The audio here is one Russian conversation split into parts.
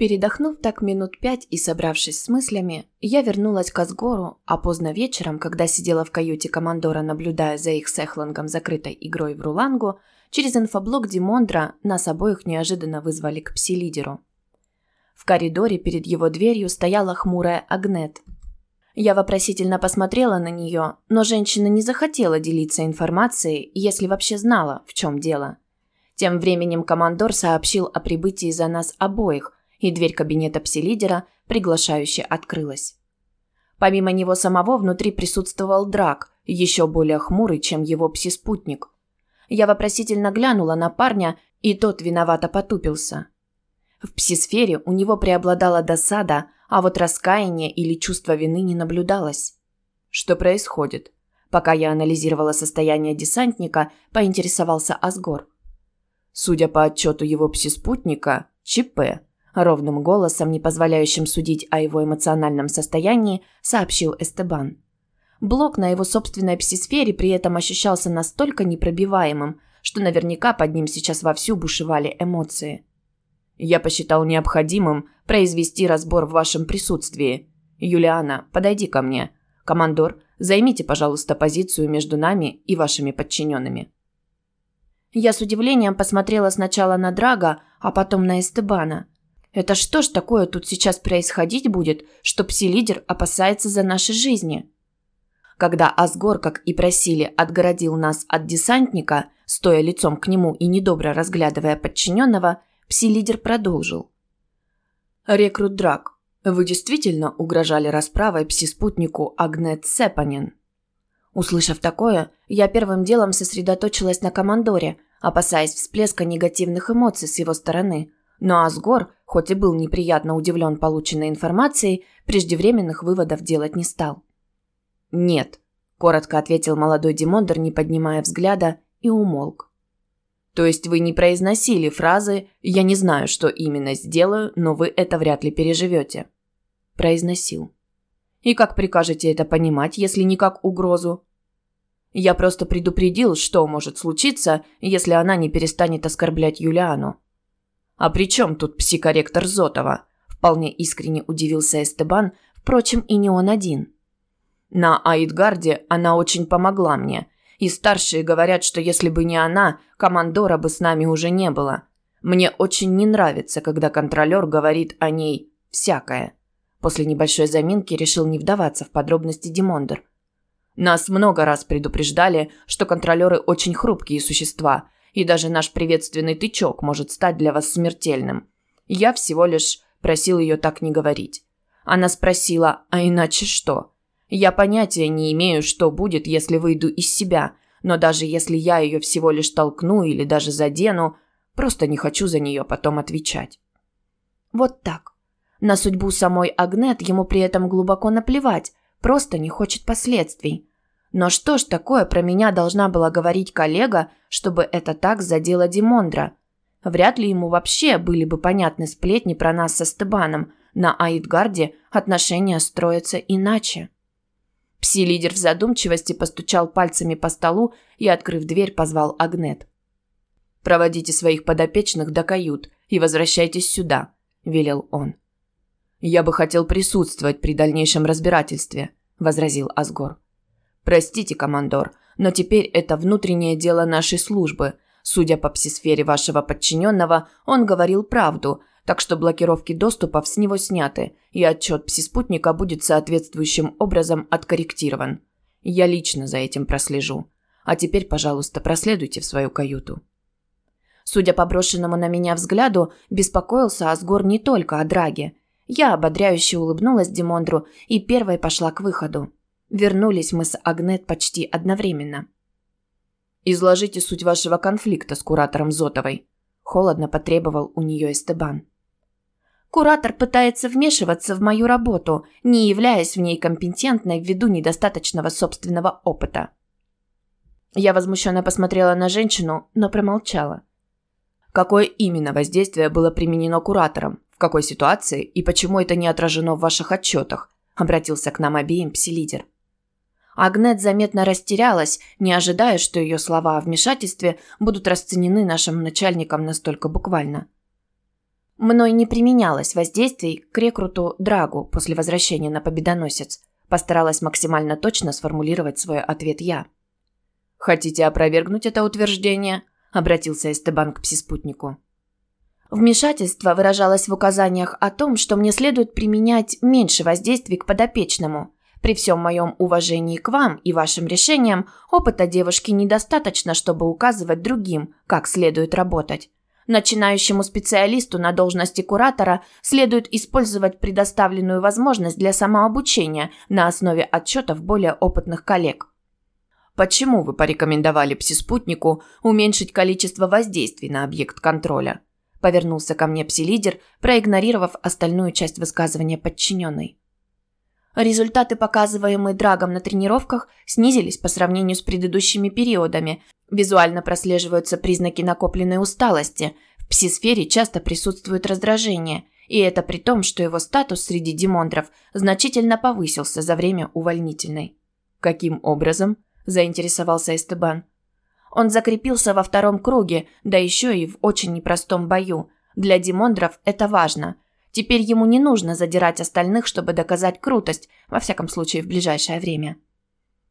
Передохнув так минут пять и собравшись с мыслями, я вернулась к Асгору, а поздно вечером, когда сидела в каюте командора, наблюдая за их с Эхлангом закрытой игрой в Рулангу, через инфоблок Димондра нас обоих неожиданно вызвали к пси-лидеру. В коридоре перед его дверью стояла хмурая Агнет. Я вопросительно посмотрела на нее, но женщина не захотела делиться информацией, если вообще знала, в чем дело. Тем временем командор сообщил о прибытии за нас обоих – и дверь кабинета пси-лидера приглашающе открылась. Помимо него самого внутри присутствовал Драк, еще более хмурый, чем его пси-спутник. Я вопросительно глянула на парня, и тот виновато потупился. В пси-сфере у него преобладала досада, а вот раскаяние или чувство вины не наблюдалось. Что происходит? Пока я анализировала состояние десантника, поинтересовался Асгор. Судя по отчету его пси-спутника, ЧП. Ровным голосом, не позволяющим судить о его эмоциональном состоянии, сообщил Эстебан. Блок на его собственной псисфере при этом ощущался настолько непробиваемым, что наверняка под ним сейчас вовсю бушевали эмоции. «Я посчитал необходимым произвести разбор в вашем присутствии. Юлиана, подойди ко мне. Командор, займите, пожалуйста, позицию между нами и вашими подчиненными». Я с удивлением посмотрела сначала на Драга, а потом на Эстебана – это что ж такое тут сейчас происходить будет, что пси-лидер опасается за наши жизни? Когда Асгор, как и просили, отгородил нас от десантника, стоя лицом к нему и недобро разглядывая подчиненного, пси-лидер продолжил. «Рекрут Драк, вы действительно угрожали расправой пси-спутнику Агнет Сепанин?» Услышав такое, я первым делом сосредоточилась на командоре, опасаясь всплеска негативных эмоций с его стороны – но Асгор, хоть и был неприятно удивлен полученной информацией, преждевременных выводов делать не стал. «Нет», – коротко ответил молодой Димондер, не поднимая взгляда, и умолк. «То есть вы не произносили фразы «я не знаю, что именно сделаю, но вы это вряд ли переживете»?» Произносил. «И как прикажете это понимать, если не как угрозу?» «Я просто предупредил, что может случиться, если она не перестанет оскорблять Юлиану», «А при чем тут психоректор Зотова?» – вполне искренне удивился Эстебан, впрочем, и не он один. «На Аидгарде она очень помогла мне, и старшие говорят, что если бы не она, командора бы с нами уже не было. Мне очень не нравится, когда контролер говорит о ней всякое». После небольшой заминки решил не вдаваться в подробности Димондер. «Нас много раз предупреждали, что контролеры очень хрупкие существа – и даже наш приветственный тычок может стать для вас смертельным. Я всего лишь просил ее так не говорить. Она спросила, а иначе что? Я понятия не имею, что будет, если выйду из себя, но даже если я ее всего лишь толкну или даже задену, просто не хочу за нее потом отвечать. Вот так. На судьбу самой Агнет ему при этом глубоко наплевать, просто не хочет последствий. Но что ж такое про меня должна была говорить коллега, чтобы это так задело Димондра? Вряд ли ему вообще были бы понятны сплетни про нас со Стебаном. На Аидгарде отношения строятся иначе. Пси-лидер в задумчивости постучал пальцами по столу и, открыв дверь, позвал Агнет. «Проводите своих подопечных до кают и возвращайтесь сюда», – велел он. «Я бы хотел присутствовать при дальнейшем разбирательстве», – возразил Асгор. Простите, командор, но теперь это внутреннее дело нашей службы. Судя по псисфере вашего подчиненного, он говорил правду, так что блокировки доступов с него сняты, и отчет псиспутника будет соответствующим образом откорректирован. Я лично за этим прослежу. А теперь, пожалуйста, проследуйте в свою каюту. Судя по брошенному на меня взгляду, беспокоился Асгор не только о Драге. Я ободряюще улыбнулась Димондру и первой пошла к выходу. Вернулись мы с Агнет почти одновременно. «Изложите суть вашего конфликта с куратором Зотовой», – холодно потребовал у нее Эстебан. Куратор пытается вмешиваться в мою работу, не являясь в ней компетентной ввиду недостаточного собственного опыта. Я возмущенно посмотрела на женщину, но промолчала. Какое именно воздействие было применено куратором? В какой ситуации? И почему это не отражено в ваших отчетах? Обратился к нам обеим пси-лидер. Агнет заметно растерялась, не ожидая, что ее слова о вмешательстве будут расценены нашим начальником настолько буквально. Мной не применялось воздействий к рекруту Драгу после возвращения на победоносец. Постаралась максимально точно сформулировать свой ответ я. «Хотите опровергнуть это утверждение?» – обратился Эстебан к псиспутнику. Вмешательство выражалось в указаниях о том, что мне следует применять меньше воздействий к подопечному. При всем моем уважении к вам и вашим решениям, опыта девушки недостаточно, чтобы указывать другим, как следует работать. Начинающему специалисту на должности куратора следует использовать предоставленную возможность для самообучения на основе отчетов более опытных коллег. Почему вы порекомендовали псиспутнику уменьшить количество воздействий на объект контроля? Повернулся ко мне пси-лидер, проигнорировав остальную часть высказывания подчиненной. Результаты, показываемые Драгом на тренировках, снизились по сравнению с предыдущими периодами. Визуально прослеживаются признаки накопленной усталости. В пси-сфере часто присутствует раздражение. И это при том, что его статус среди демондров значительно повысился за время увольнительной. «Каким образом?» – заинтересовался Эстебан. Он закрепился во втором круге, да еще и в очень непростом бою. Для Димондров это важно. Теперь ему не нужно задирать остальных, чтобы доказать крутость, во всяком случае в ближайшее время.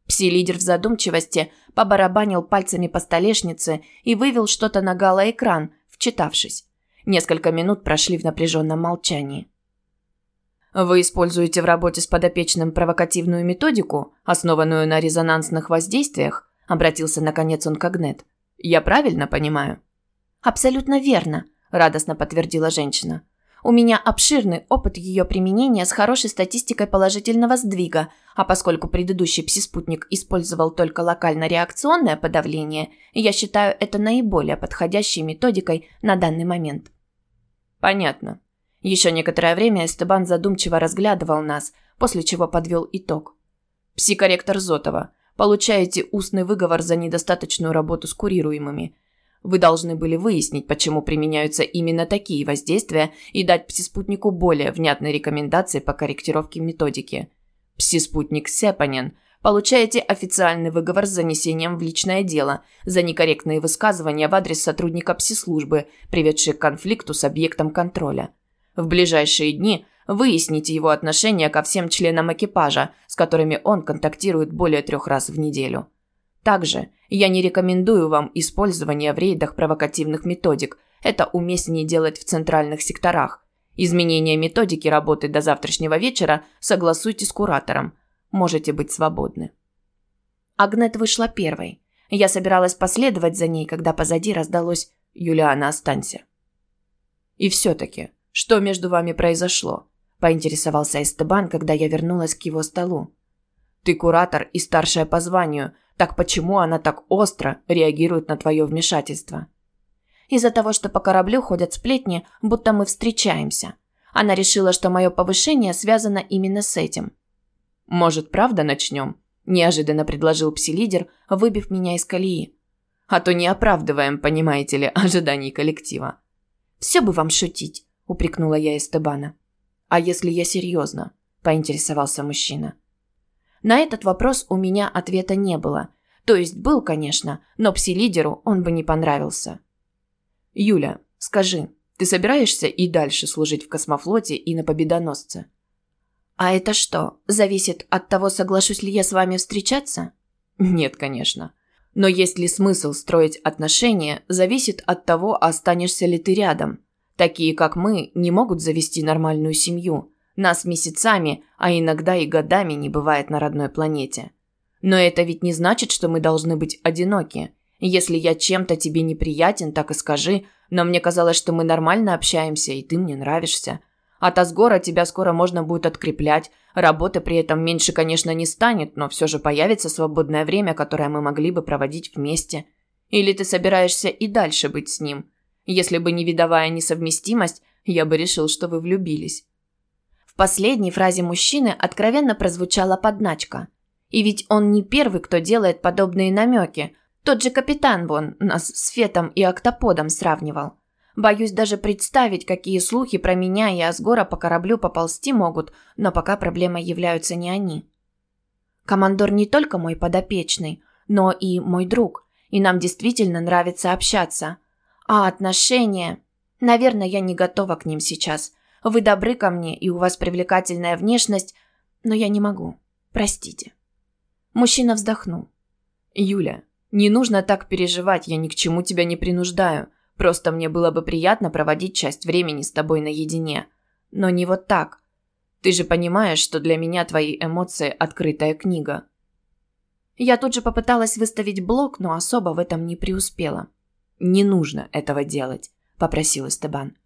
Пси-лидер в задумчивости побарабанил пальцами по столешнице и вывел что-то на галоэкран, вчитавшись. Несколько минут прошли в напряженном молчании. Вы используете в работе с подопечным провокативную методику, основанную на резонансных воздействиях? Обратился наконец он к Агнет. «Я правильно понимаю?» «Абсолютно верно», – радостно подтвердила женщина. «У меня обширный опыт ее применения с хорошей статистикой положительного сдвига, а поскольку предыдущий пси-спутник использовал только локально-реакционное подавление, я считаю это наиболее подходящей методикой на данный момент». «Понятно». Еще некоторое время Эстебан задумчиво разглядывал нас, после чего подвел итог. «Псикорректор Зотова, получаете устный выговор за недостаточную работу с курируемыми. Вы должны были выяснить, почему применяются именно такие воздействия и дать псиспутнику более внятные рекомендации по корректировке методики. Псиспутник Сепанин получаете официальный выговор с занесением в личное дело за некорректные высказывания в адрес сотрудника пси-службы, приведшие к конфликту с объектом контроля. В ближайшие дни Выясните его отношение ко всем членам экипажа, с которыми он контактирует более трех раз в неделю. Также я не рекомендую вам использование в рейдах провокативных методик. Это уместнее делать в центральных секторах. Изменение методики работы до завтрашнего вечера согласуйте с куратором. Можете быть свободны. Агнет вышла первой. Я собиралась последовать за ней, когда позади раздалось «Юлиана, останься». И все-таки, что между вами произошло? – поинтересовался Эстебан, когда я вернулась к его столу. «Ты куратор и старшая по званию, так почему она так остро реагирует на твое вмешательство?» «Из-за того, что по кораблю ходят сплетни, будто мы встречаемся. Она решила, что мое повышение связано именно с этим». «Может, правда начнем?» – неожиданно предложил пси-лидер, выбив меня из колеи. «А то не оправдываем, понимаете ли, ожиданий коллектива». «Все бы вам шутить», – упрекнула я Эстебана. «А если я серьезно?» – поинтересовался мужчина. На этот вопрос у меня ответа не было. То есть был, конечно, но пси-лидеру он бы не понравился. «Юля, скажи, ты собираешься и дальше служить в космофлоте и на Победоносце?» «А это что, зависит от того, соглашусь ли я с вами встречаться?» «Нет, конечно. Но есть ли смысл строить отношения, зависит от того, останешься ли ты рядом. Такие, как мы, не могут завести нормальную семью. Нас месяцами, а иногда и годами не бывает на родной планете. Но это ведь не значит, что мы должны быть одиноки. Если я чем-то тебе неприятен, так и скажи, но мне казалось, что мы нормально общаемся, и ты мне нравишься. От Асгора тебя скоро можно будет откреплять. Работы при этом меньше, конечно, не станет, но все же появится свободное время, которое мы могли бы проводить вместе. Или ты собираешься и дальше быть с ним? Если бы не видовая несовместимость, я бы решил, что вы влюбились. Последней фразе мужчины откровенно прозвучала подначка. И ведь он не первый, кто делает подобные намеки. Тот же капитан вон нас с Фетом и Октоподом сравнивал. Боюсь даже представить, какие слухи про меня и Асгора по кораблю поползти могут, но пока проблемой являются не они. Командор не только мой подопечный, но и мой друг, и нам действительно нравится общаться – а отношения? Наверное, я не готова к ним сейчас. Вы добры ко мне, и у вас привлекательная внешность, но я не могу. Простите». Мужчина вздохнул. «Юля, не нужно так переживать, я ни к чему тебя не принуждаю. Просто мне было бы приятно проводить часть времени с тобой наедине. Но не вот так. Ты же понимаешь, что для меня твои эмоции – открытая книга». Я тут же попыталась выставить блок, но особо в этом не преуспела. «Не нужно этого делать», – попросил Эстебан.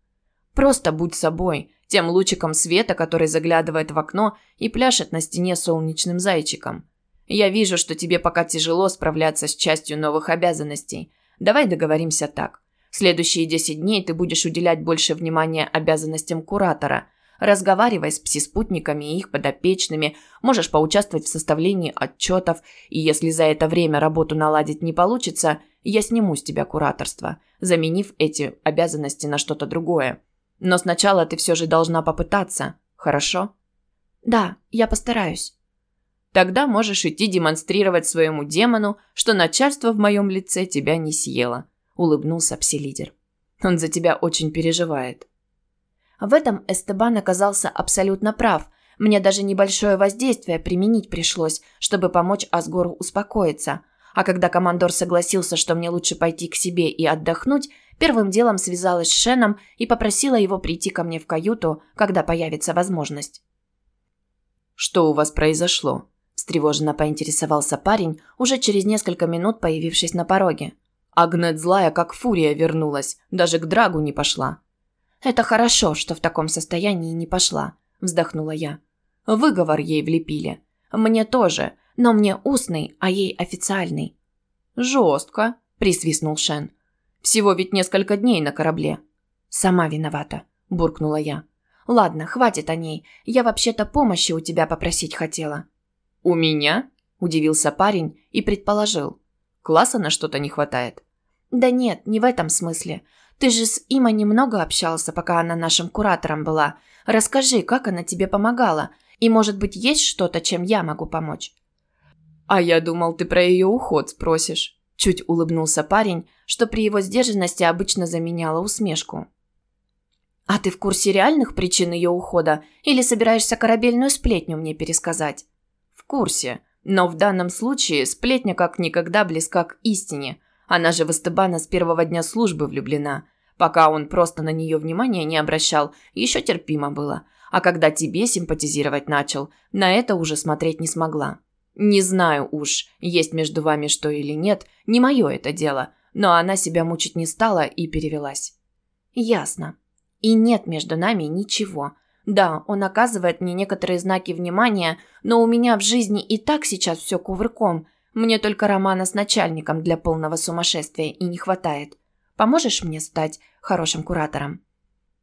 «Просто будь собой, тем лучиком света, который заглядывает в окно и пляшет на стене солнечным зайчиком. Я вижу, что тебе пока тяжело справляться с частью новых обязанностей. Давай договоримся так. Следующие 10 дней ты будешь уделять больше внимания обязанностям куратора. Разговаривай с пси-спутниками и их подопечными, можешь поучаствовать в составлении отчетов, и если за это время работу наладить не получится, я сниму с тебя кураторство, заменив эти обязанности на что-то другое. Но сначала ты все же должна попытаться, хорошо? Да, я постараюсь. Тогда можешь идти демонстрировать своему демону, что начальство в моем лице тебя не съело», – улыбнулся пси-лидер. «Он за тебя очень переживает». В этом Эстебан оказался абсолютно прав. Мне даже небольшое воздействие применить пришлось, чтобы помочь Асгору успокоиться. А когда командор согласился, что мне лучше пойти к себе и отдохнуть, первым делом связалась с Шеном и попросила его прийти ко мне в каюту, когда появится возможность. «Что у вас произошло?» встревоженно поинтересовался парень, уже через несколько минут появившись на пороге. Агнет злая, как фурия, вернулась, даже к Драгу не пошла. «Это хорошо, что в таком состоянии не пошла», – вздохнула я. «Выговор ей влепили. Мне тоже, но мне устный, а ей официальный». «Жестко», – присвистнул Шен. «Всего ведь несколько дней на корабле». «Сама виновата», – буркнула я. «Ладно, хватит о ней. Я вообще-то помощи у тебя попросить хотела». «У меня?» – удивился парень и предположил. «Класса на что-то не хватает?» «Да нет, не в этом смысле. Ты же с Има немного общался, пока она нашим куратором была. Расскажи, как она тебе помогала, и, может быть, есть что-то, чем я могу помочь?» «А я думал, ты про ее уход спросишь». Чуть улыбнулся парень, что при его сдержанности обычно заменяло усмешку. «А ты в курсе реальных причин ее ухода или собираешься корабельную сплетню мне пересказать?» В курсе. Но в данном случае сплетня как никогда близка к истине. Она же в Эстебана с первого дня службы влюблена. Пока он просто на нее внимания не обращал, еще терпимо было. А когда тебе симпатизировать начал, на это уже смотреть не смогла. Не знаю уж, есть между вами что или нет, не мое это дело. Но она себя мучить не стала и перевелась. Ясно. И нет между нами ничего. Да, он оказывает мне некоторые знаки внимания, но у меня в жизни и так сейчас все кувырком. Мне только романа с начальником для полного сумасшествия и не хватает. Поможешь мне стать хорошим куратором?»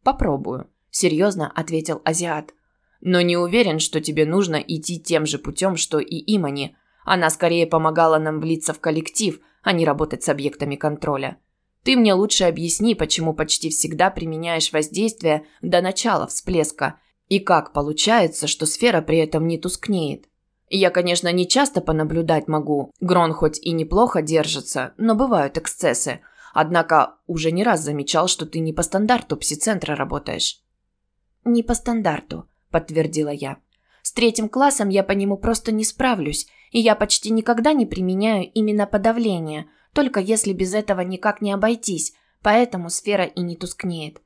«Попробую», – серьезно ответил азиат. «Но не уверен, что тебе нужно идти тем же путем, что и Имани. Она скорее помогала нам влиться в коллектив, а не работать с объектами контроля. Ты мне лучше объясни, почему почти всегда применяешь воздействие до начала всплеска, и как получается, что сфера при этом не тускнеет. Я, конечно, не часто понаблюдать могу, Грон хоть и неплохо держится, но бывают эксцессы. Однако уже не раз замечал, что ты не по стандарту псицентра работаешь. «Не по стандарту», – подтвердила я. «С третьим классом я по нему просто не справлюсь, и я почти никогда не применяю именно подавление – только если без этого никак не обойтись, поэтому сфера и не тускнеет.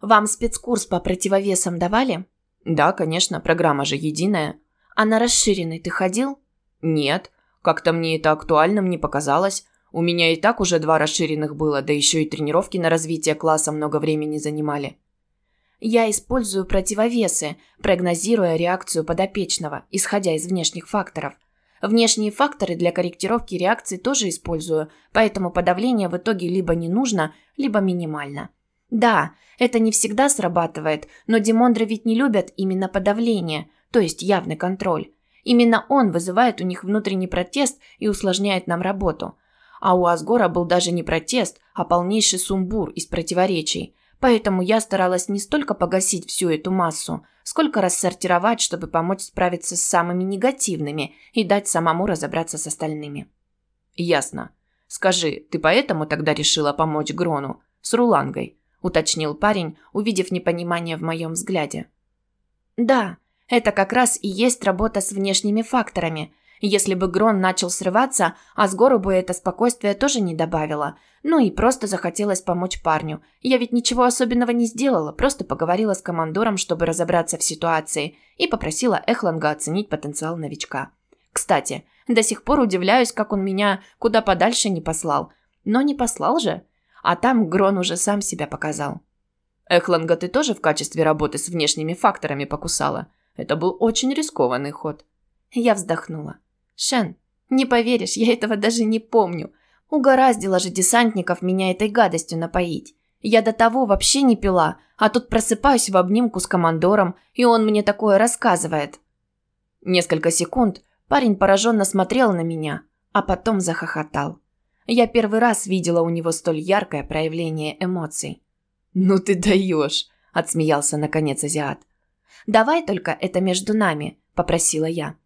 Вам спецкурс по противовесам давали? Да, конечно, программа же единая. А на расширенный ты ходил? Нет, как-то мне это актуальным не показалось. У меня и так уже два расширенных было, да еще и тренировки на развитие класса много времени занимали. Я использую противовесы, прогнозируя реакцию подопечного, исходя из внешних факторов. Внешние факторы для корректировки реакции тоже использую, поэтому подавление в итоге либо не нужно, либо минимально. Да, это не всегда срабатывает, но демондры ведь не любят именно подавление, то есть явный контроль. Именно он вызывает у них внутренний протест и усложняет нам работу. А у Асгора был даже не протест, а полнейший сумбур из противоречий – Поэтому я старалась не столько погасить всю эту массу, сколько рассортировать, чтобы помочь справиться с самыми негативными и дать самому разобраться с остальными. Ясно. Скажи, ты поэтому тогда решила помочь Грону с Рулангой? уточнил парень, увидев непонимание в моем взгляде. «Да, это как раз и есть работа с внешними факторами. Если бы Грон начал срываться, а с гору бы это спокойствие тоже не добавило. Ну и просто захотелось помочь парню. Я ведь ничего особенного не сделала, просто поговорила с командором, чтобы разобраться в ситуации, и попросила Эхланга оценить потенциал новичка. Кстати, до сих пор удивляюсь, как он меня куда подальше не послал. Но не послал же. А там Грон уже сам себя показал. Эхланга ты тоже в качестве работы с внешними факторами покусала. Это был очень рискованный ход. Я вздохнула. Шен, не поверишь, я этого даже не помню. Угораздило же десантников меня этой гадостью напоить. Я до того вообще не пила, а тут просыпаюсь в обнимку с командором, и он мне такое рассказывает. Несколько секунд парень пораженно смотрел на меня, а потом захохотал. Я первый раз видела у него столь яркое проявление эмоций. «Ну ты даешь!» – отсмеялся наконец азиат. «Давай только это между нами», – попросила я.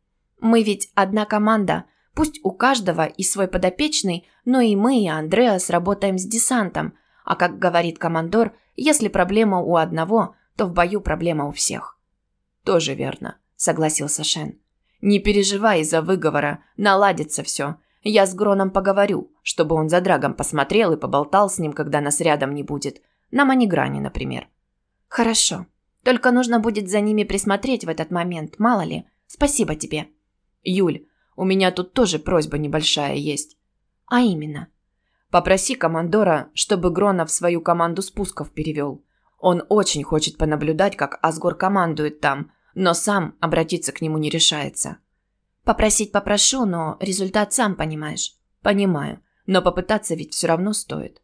Мы ведь одна команда. Пусть у каждого и свой подопечный, но и мы, и Андреас работаем с десантом. А как говорит командор, если проблема у одного, то в бою проблема у всех. Тоже верно, согласился Шен. Не переживай из-за выговора, наладится все. Я с Гроном поговорю, чтобы он за Драгом посмотрел и поболтал с ним, когда нас рядом не будет. На манигране, например. Хорошо. Только нужно будет за ними присмотреть в этот момент, мало ли. Спасибо тебе. Юль, у меня тут тоже просьба небольшая есть. А именно? Попроси командора, чтобы Грона в свою команду спусков перевел. Он очень хочет понаблюдать, как Асгор командует там, но сам обратиться к нему не решается. Попросить попрошу, но результат сам понимаешь. Понимаю, но попытаться ведь все равно стоит.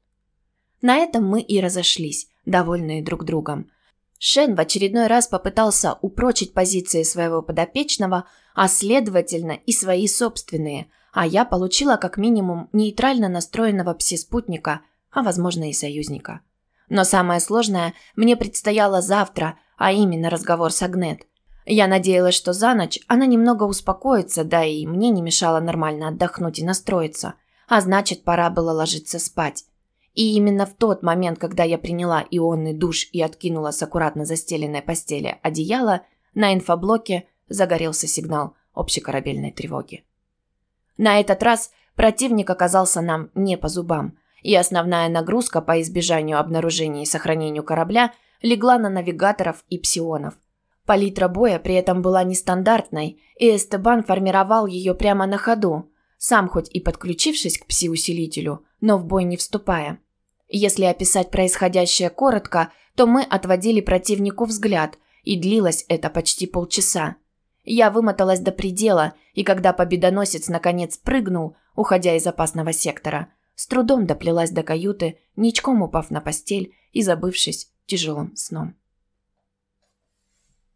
На этом мы и разошлись, довольные друг другом. Шен в очередной раз попытался упрочить позиции своего подопечного, а следовательно и свои собственные, а я получила как минимум нейтрально настроенного пси-спутника, а возможно и союзника. Но самое сложное мне предстояло завтра, а именно разговор с Агнет. Я надеялась, что за ночь она немного успокоится, да и мне не мешало нормально отдохнуть и настроиться, а значит, пора было ложиться спать. И именно в тот момент, когда я приняла ионный душ и откинула с аккуратно застеленной постели одеяло, на инфоблоке загорелся сигнал общекорабельной тревоги. На этот раз противник оказался нам не по зубам, и основная нагрузка по избежанию обнаружения и сохранению корабля легла на навигаторов и псионов. Палитра боя при этом была нестандартной, и Эстебан формировал ее прямо на ходу, сам хоть и подключившись к пси-усилителю, но в бой не вступая. Если описать происходящее коротко, то мы отводили противнику взгляд, и длилось это почти полчаса. Я вымоталась до предела, и когда победоносец наконец прыгнул, уходя из опасного сектора, с трудом доплелась до каюты, ничком упав на постель и забывшись тяжелым сном.